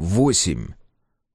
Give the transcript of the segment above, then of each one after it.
Восемь.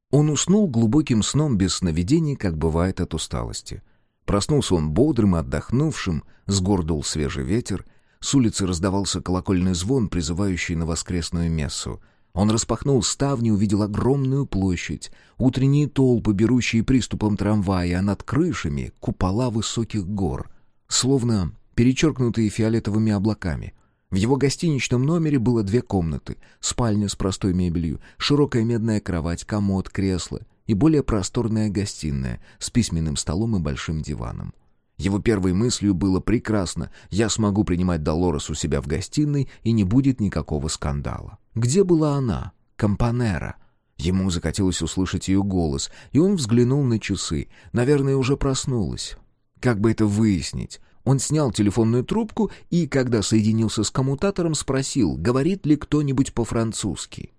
Он уснул глубоким сном без сновидений, как бывает от усталости. Проснулся он бодрым и отдохнувшим, сгордул свежий ветер, с улицы раздавался колокольный звон, призывающий на воскресную мессу. Он распахнул ставни, увидел огромную площадь, утренние толпы, берущие приступом трамвая, а над крышами — купола высоких гор, словно перечеркнутые фиолетовыми облаками — в его гостиничном номере было две комнаты, спальня с простой мебелью, широкая медная кровать, комод, кресло и более просторная гостиная с письменным столом и большим диваном. Его первой мыслью было «прекрасно, я смогу принимать Долорес у себя в гостиной, и не будет никакого скандала». Где была она? Компанера. Ему захотелось услышать ее голос, и он взглянул на часы. Наверное, уже проснулась. Как бы это выяснить? Он снял телефонную трубку и, когда соединился с коммутатором, спросил, говорит ли кто-нибудь по-французски.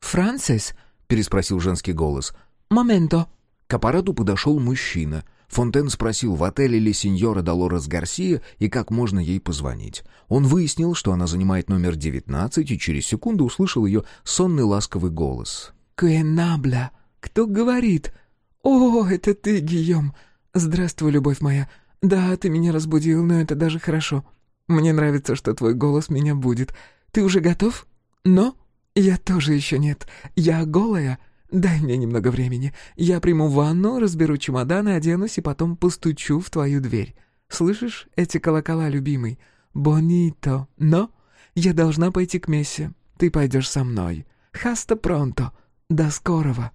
«Франсис?» — переспросил женский голос. «Моменто». К аппарату подошел мужчина. Фонтен спросил, в отеле ли сеньора Долорес Гарсия и как можно ей позвонить. Он выяснил, что она занимает номер 19, и через секунду услышал ее сонный ласковый голос. «Куэнабля! Кто говорит? О, это ты, Гийом! Здравствуй, любовь моя! «Да, ты меня разбудил, но это даже хорошо. Мне нравится, что твой голос меня будет. Ты уже готов? Но? Я тоже еще нет. Я голая. Дай мне немного времени. Я приму ванну, разберу чемоданы, оденусь и потом постучу в твою дверь. Слышишь эти колокола, любимый? Бонито. Но? Я должна пойти к Мессе. Ты пойдешь со мной. Хаста пронто. До скорого».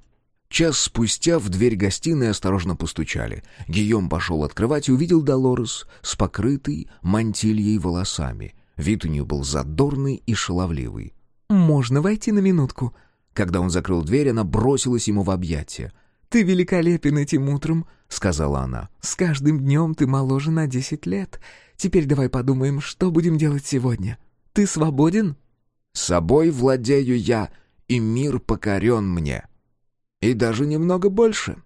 Час спустя в дверь гостиной осторожно постучали. Гийом пошел открывать и увидел Долорес с покрытой мантильей волосами. Вид у нее был задорный и шаловливый. «Можно войти на минутку?» Когда он закрыл дверь, она бросилась ему в объятия. «Ты великолепен этим утром», — сказала она. «С каждым днем ты моложе на десять лет. Теперь давай подумаем, что будем делать сегодня. Ты свободен?» «Собой владею я, и мир покорен мне», и даже немного больше.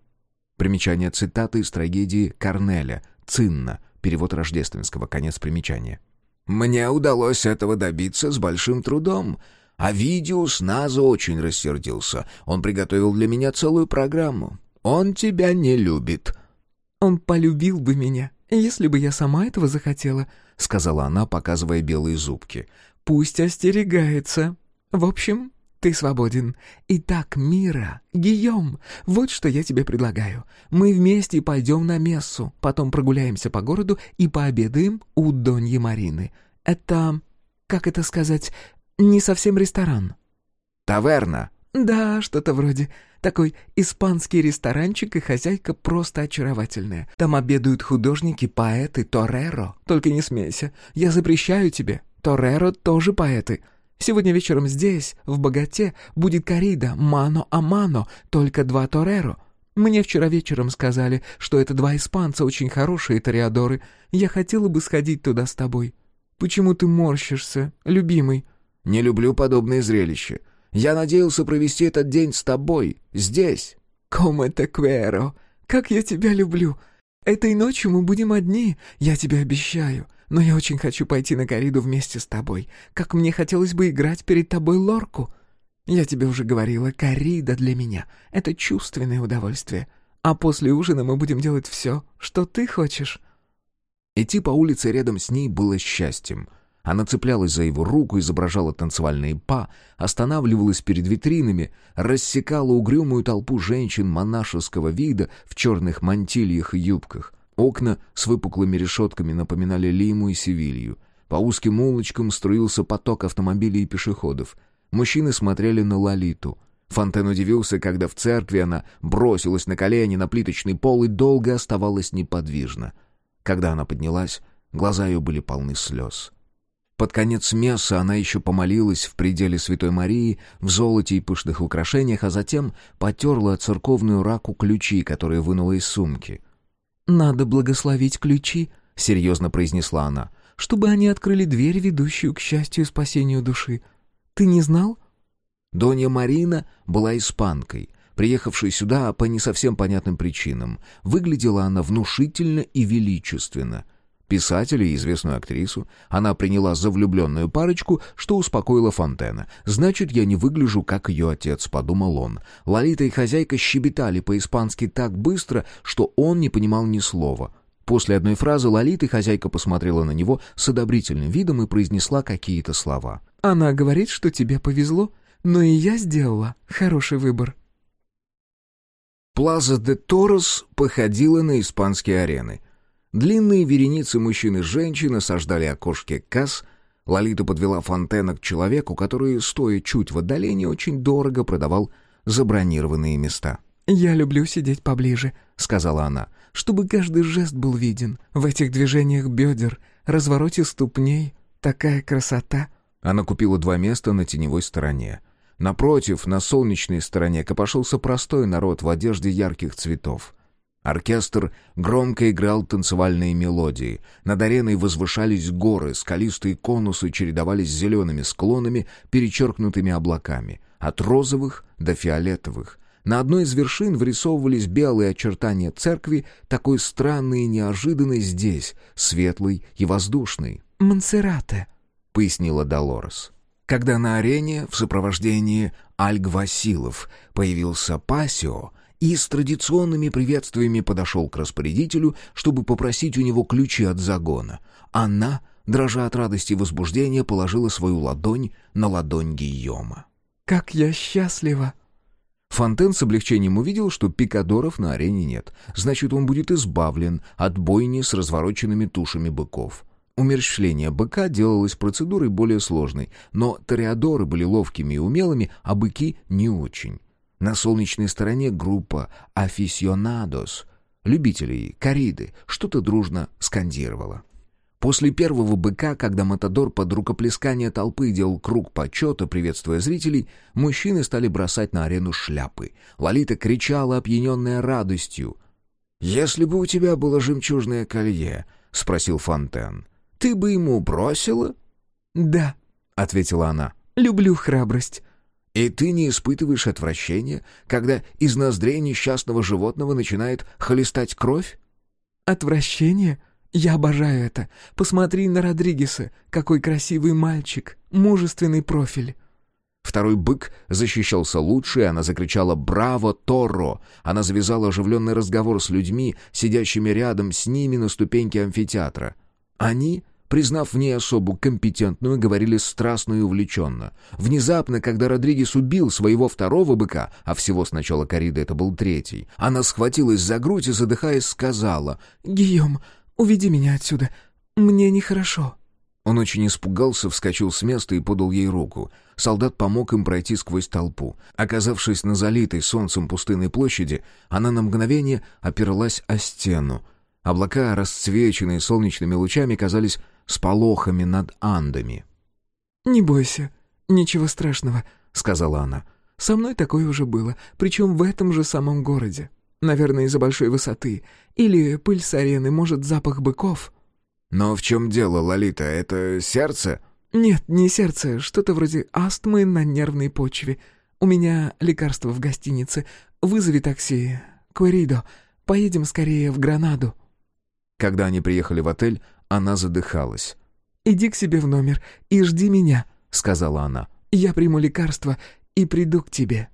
Примечание цитаты из трагедии Корнеля «Цинна», перевод рождественского, конец примечания. «Мне удалось этого добиться с большим трудом, а Видиус Наза очень рассердился. Он приготовил для меня целую программу. Он тебя не любит». «Он полюбил бы меня, если бы я сама этого захотела», — сказала она, показывая белые зубки. «Пусть остерегается. В общем, ты свободен. Итак, Мира, Гийом, вот что я тебе предлагаю. Мы вместе пойдем на мессу, потом прогуляемся по городу и пообедаем у Доньи Марины. Это, как это сказать, не совсем ресторан. Таверна. Да, что-то вроде. Такой испанский ресторанчик, и хозяйка просто очаровательная. Там обедают художники, поэты, тореро. Только не смейся. Я запрещаю тебе. Тореро тоже поэты. Сегодня вечером здесь, в Богате, будет корида «Мано-а-мано», только два тореро. Мне вчера вечером сказали, что это два испанца, очень хорошие тореадоры. Я хотела бы сходить туда с тобой. Почему ты морщишься, любимый?» «Не люблю подобные зрелища. Я надеялся провести этот день с тобой, здесь». «Come te quiero! Как я тебя люблю! Этой ночью мы будем одни, я тебе обещаю. Но я очень хочу пойти на кориду вместе с тобой, как мне хотелось бы играть перед тобой лорку. Я тебе уже говорила, корида для меня — это чувственное удовольствие. А после ужина мы будем делать все, что ты хочешь». Идти по улице рядом с ней было счастьем. Она цеплялась за его руку, изображала танцевальные па, останавливалась перед витринами, рассекала угрюмую толпу женщин монашеского вида в черных мантильях и юбках, Окна с выпуклыми решетками напоминали Лиму и Севилью. По узким улочкам струился поток автомобилей и пешеходов. Мужчины смотрели на Лолиту. Фонтен удивился, когда в церкви она бросилась на колени на плиточный пол и долго оставалась неподвижна. Когда она поднялась, глаза ее были полны слез. Под конец месса она еще помолилась в пределе Святой Марии в золоте и пышных украшениях, а затем потерла церковную раку ключи, которые вынула из сумки — «Надо благословить ключи», — серьезно произнесла она, «чтобы они открыли дверь, ведущую к счастью и спасению души. Ты не знал?» Донья Марина была испанкой, приехавшей сюда по не совсем понятным причинам. Выглядела она внушительно и величественно. Писателя и известную актрису. Она приняла за влюбленную парочку, что успокоило Фонтена. «Значит, я не выгляжу, как ее отец», — подумал он. Лолита и хозяйка щебетали по-испански так быстро, что он не понимал ни слова. После одной фразы Лолиты хозяйка посмотрела на него с одобрительным видом и произнесла какие-то слова. «Она говорит, что тебе повезло, но и я сделала хороший выбор». Плаза де Торос походила на испанские арены. Длинные вереницы мужчин и женщин осаждали окошки касс. Лолита подвела Фонтена к человеку, который, стоя чуть в отдалении, очень дорого продавал забронированные места. «Я люблю сидеть поближе», — сказала она, — «чтобы каждый жест был виден. В этих движениях бедер, развороте ступней. Такая красота». Она купила два места на теневой стороне. Напротив, на солнечной стороне, копошился простой народ в одежде ярких цветов. Оркестр громко играл танцевальные мелодии. Над ареной возвышались горы, скалистые конусы чередовались с зелеными склонами, перечеркнутыми облаками, от розовых до фиолетовых. На одной из вершин вырисовывались белые очертания церкви, такой странный и неожиданный здесь, светлый и воздушный. «Монсеррате», — пояснила Долорес. Когда на арене в сопровождении Альг Василов появился Пасио, и с традиционными приветствиями подошел к распорядителю, чтобы попросить у него ключи от загона. Она, дрожа от радости и возбуждения, положила свою ладонь на ладонь Гийома. «Как я счастлива!» Фонтен с облегчением увидел, что пикадоров на арене нет. Значит, он будет избавлен от бойни с развороченными тушами быков. Умерщвление быка делалось процедурой более сложной, но тореадоры были ловкими и умелыми, а быки — не очень. На солнечной стороне группа «Афисионадос» любителей кориды что-то дружно скандировала. После первого быка, когда Матадор под рукоплескание толпы делал круг почета, приветствуя зрителей, мужчины стали бросать на арену шляпы. Лолита кричала, опьяненная радостью. «Если бы у тебя было жемчужное колье», — спросил Фонтен, — «ты бы ему бросила?» «Да», — ответила она, — «люблю храбрость». И ты не испытываешь отвращения, когда из ноздрей несчастного животного начинает холестать кровь? Отвращение? Я обожаю это. Посмотри на Родригеса. Какой красивый мальчик. Мужественный профиль. Второй бык защищался лучше, и она закричала «Браво, Торро!». Она завязала оживленный разговор с людьми, сидящими рядом с ними на ступеньке амфитеатра. Они признав в ней особу компетентную, говорили страстно и увлеченно. Внезапно, когда Родригес убил своего второго быка, а всего сначала кориды это был третий, она схватилась за грудь и, задыхаясь, сказала «Гийом, уведи меня отсюда, мне нехорошо». Он очень испугался, вскочил с места и подал ей руку. Солдат помог им пройти сквозь толпу. Оказавшись на залитой солнцем пустынной площади, она на мгновение опиралась о стену. Облака, расцвеченные солнечными лучами, казались с полохами над Андами. «Не бойся, ничего страшного», — сказала она. «Со мной такое уже было, причем в этом же самом городе. Наверное, из-за большой высоты. Или пыль с арены, может, запах быков». «Но в чем дело, Лолита? Это сердце?» «Нет, не сердце, что-то вроде астмы на нервной почве. У меня лекарство в гостинице. Вызови такси. Кваридо, поедем скорее в Гранаду». Когда они приехали в отель, она задыхалась. «Иди к себе в номер и жди меня», — сказала она. «Я приму лекарство и приду к тебе».